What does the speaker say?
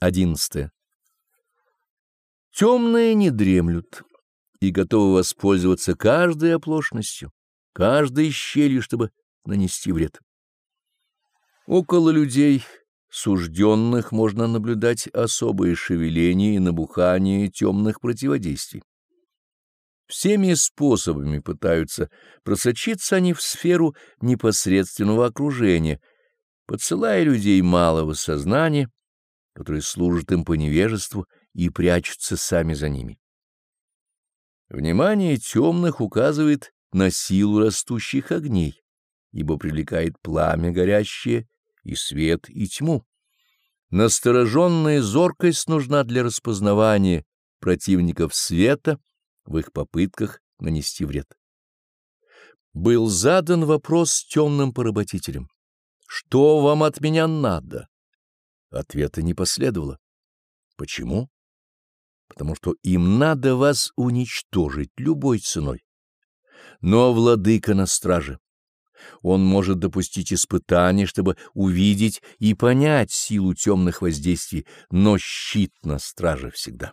11. Темные не дремлют и готовы воспользоваться каждой оплошностью, каждой щелью, чтобы нанести вред. Около людей, сужденных, можно наблюдать особые шевеления и набухание темных противодействий. Всеми способами пытаются просочиться они в сферу непосредственного окружения, подсылая людей малого сознания, которые служат им по невежеству и прячутся сами за ними. Внимание темных указывает на силу растущих огней, ибо привлекает пламя горящее и свет, и тьму. Настороженная зоркость нужна для распознавания противников света в их попытках нанести вред. Был задан вопрос темным поработителям. «Что вам от меня надо?» Ответа не последовало. Почему? Потому что им надо вас уничтожить любой ценой. Но владыка на страже. Он может допустить испытание, чтобы увидеть и понять силу темных воздействий, но щит на страже всегда.